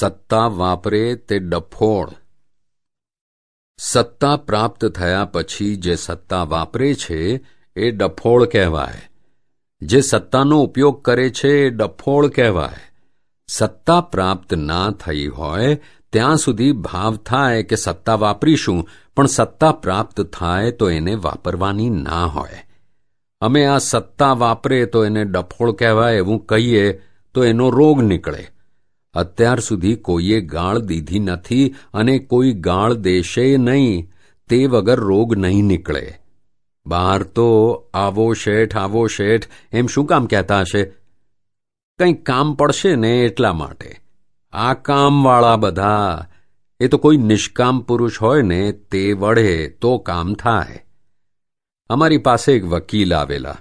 સત્તા વાપરે તે ડફોળ. સત્તા પ્રાપ્ત થયા પછી જે સત્તા વાપરે છે, એ ડફોળ કહેવાય. જે સત્તાનો ઉપયોગ કરે છે, એ ડફોળ કહેવાય. સત્તા પ્રાપ્ત ના થઈ હોય, ત્યાં સુધી ભાવ થાય કે સત્તા વાપરીશું, પણ સત્તા પ્રાપ્ત થાય તો એને વાપરવાની ના હોય. અમે આ સત્તા વાપરે તો એને ડફોળ કહેવાય એવું કહીએ તો એનો રોગ નીકળે. અત્યાર સુધી કોઈએ ગાળ દીધી નથી અને કોઈ ગાળ દેશે નહીં, તે વગર રોગ નહીં નીકળે. બહાર તો, આવો શેઠ આવો શેઠ એમ શું કામ કહેતા હશે? કંઈ કામ પડશે ને એટલા માટે. આ કામવાળા બધા, એ તો કોઈ નિષ્કામ પુરુષ હોય ને તે વળે તો કામ થાય. અમારી પાસે એક વકીલ આવેલા.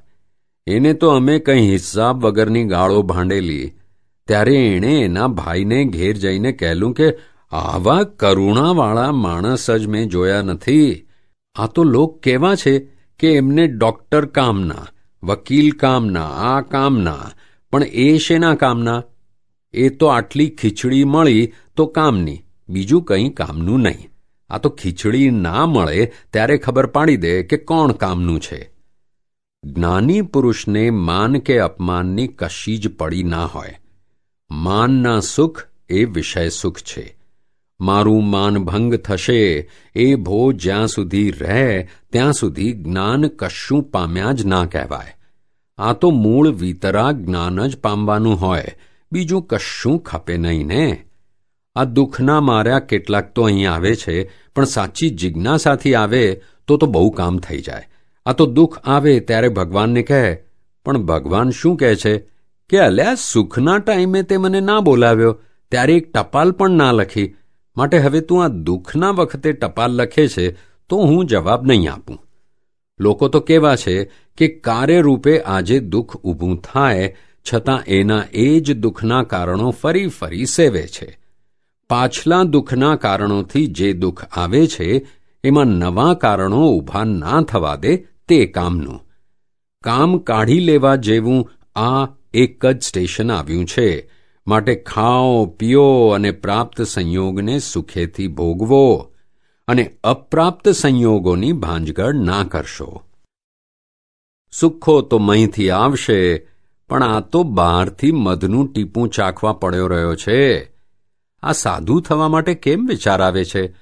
એને તો અમે કંઈ હિસાબ વગરની ગાળો ભાંડેલી ત્યારે એણે એના ભાઈને ઘેર જઈને કહેલું કે, આવા કરુણાવાળા માણસ જ મેં જોયા નથી. આ તો લોક કેવા છે કે એમને ડોક્ટર કામના, વકીલ કામના, આ કામના, પણ એ શેના કામના? એ તો આટલી ખીચડી મળી તો કામની, બીજું કંઈ કામનું નહીં. આ તો ખીચડી ના મળે ત્યારે ખબર પાડી દે કે કોણ કામનું છે. જ્ઞાની પુરુષને માન કે અપમાનની કશી જ પડી ના હોય. માનના સુખ એ વિષય સુખ છે. મારું માનભંગ થશે, એ ભો જ્યાં સુધી રહે, ત્યાં સુધી જ્ઞાન કશું પામ્યા જ ના કહેવાય. આ તો મૂળ વિતરા જ્ઞાન જ પામવાનું હોય, બીજું કશું ખપે નહીં ને. આ દુઃખના માર્યા કેટલાક તો અહીં આવે છે, પણ સાચી જિજ્ઞાસાથી આવે તો તો બહુ કામ થઈ જાય. આ તો દુઃખ આવે ત્યારે ભગવાનને કહે, પણ ભગવાન શું કહે છે? કે અલ્યા, સુખના ટાઈમે તે મને ના બોલાવ્યો, ત્યારે એક ટપાલ પણ ના લખી. માટે હવે તું આ દુઃખના વખતે ટપાલ લખે છે, તો હું જવાબ નહીં આપું. લોકો તો કેવા છે કે કાર્યરૂપે આજે દુઃખ ઊભું થાય, છતાં એના એ જ દુઃખના કારણો ફરી ફરી સેવે છે. પાછલા દુઃખના કારણોથી જે દુઃખ આવે છે, એમાં નવા કારણો ઊભા ના થવા દે તે કામનું. કામ કાઢી લેવા જેવું આ એક જ સ્ટેશન આવ્યું છે, માટે ખાઓ, પીઓ અને પ્રાપ્ત સંયોગને સુખેથી ભોગવો અને અપ્રાપ્ત સંયોગોની ભાંજગળ ના કરશો. સુખો તો મહીંથી આવશે, પણ આ તો બહારથી મધનું ટીપું ચાખવા પડ્યો રહ્યો છે. આ સાધુ થવા માટે કેમ વિચાર આવે છે?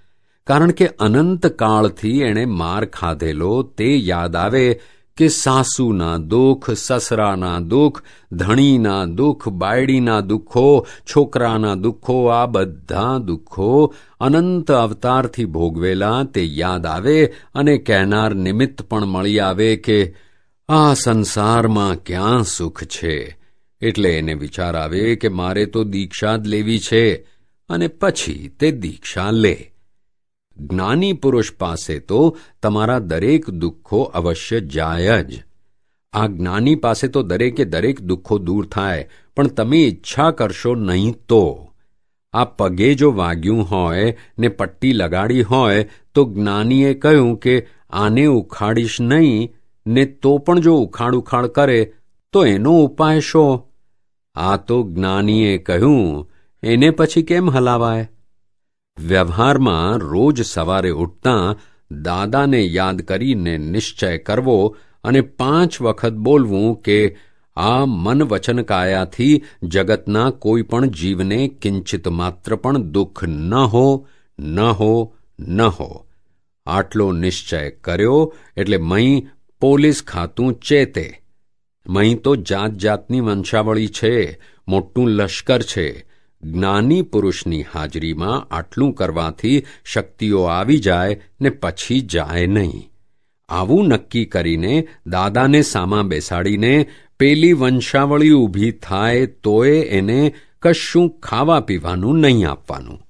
કારણ કે અનંત કાળથી એણે માર ખાધેલો તે યાદ આવે કે સાસુના દુઃખ, સસરાના દુઃખ, ધણીના દુઃખ, બાયડીના દુઃખો, છોકરાના દુઃખો, આ બધા દુઃખો અનંત અવતારથી ભોગવેલા તે યાદ આવે અને કહેનાર નિમિત્ત પણ મળી આવે કે આ સંસારમાં ક્યાં સુખ છે? એટલે એને વિચાર આવે કે મારે તો દીક્ષા જ લેવી છે અને પછી તે દીક્ષા લે. જ્ઞાની પુરુષ પાસે તો તમારા દરેક દુઃખો અવશ્ય જાય જ. આ જ્ઞાની પાસે તો દરેકે દરેક દુઃખો દૂર થાય, પણ તમે ઈચ્છા કરશો નહીં તો. આ પગે જો વાગ્યું હોય ને પટ્ટી લગાડી હોય, તો જ્ઞાનીએ કહ્યું કે આને ઉખાડીશ નહીં, ને તો પણ જો ઉખાડ ઉખાડ કરે, તો એનો ઉપાય શો? આ તો જ્ઞાનીએ કહ્યું, એને પછી કેમ હલાવાય? વ્યવહારમાં રોજ સવારે ઉઠતા દાદાને યાદ કરીને નિશ્ચય કરવો અને પાંચ વખત બોલવું કે આ મન વચનકાયાથી જગતના કોઈ પણ જીવને કિંચિત માત્ર પણ દુઃખ ન હો ન હો ન હો. આટલો નિશ્ચય કર્યો એટલે મહી પોલીસ ખાતું ચેતે. મહી તો જાત જાતની વંશાવળી છે, મોટું લશ્કર છે. જ્ઞાની પુરુષની હાજરીમાં આટલું કરવાથી શક્તિઓ આવી જાય ને પછી જાય નહીં. આવું નક્કી કરીને દાદાને સામા બેસાડીને પેલી વંશાવળી ઊભી થાય તોય એને કશું ખાવા પીવાનું નહીં આપવાનું.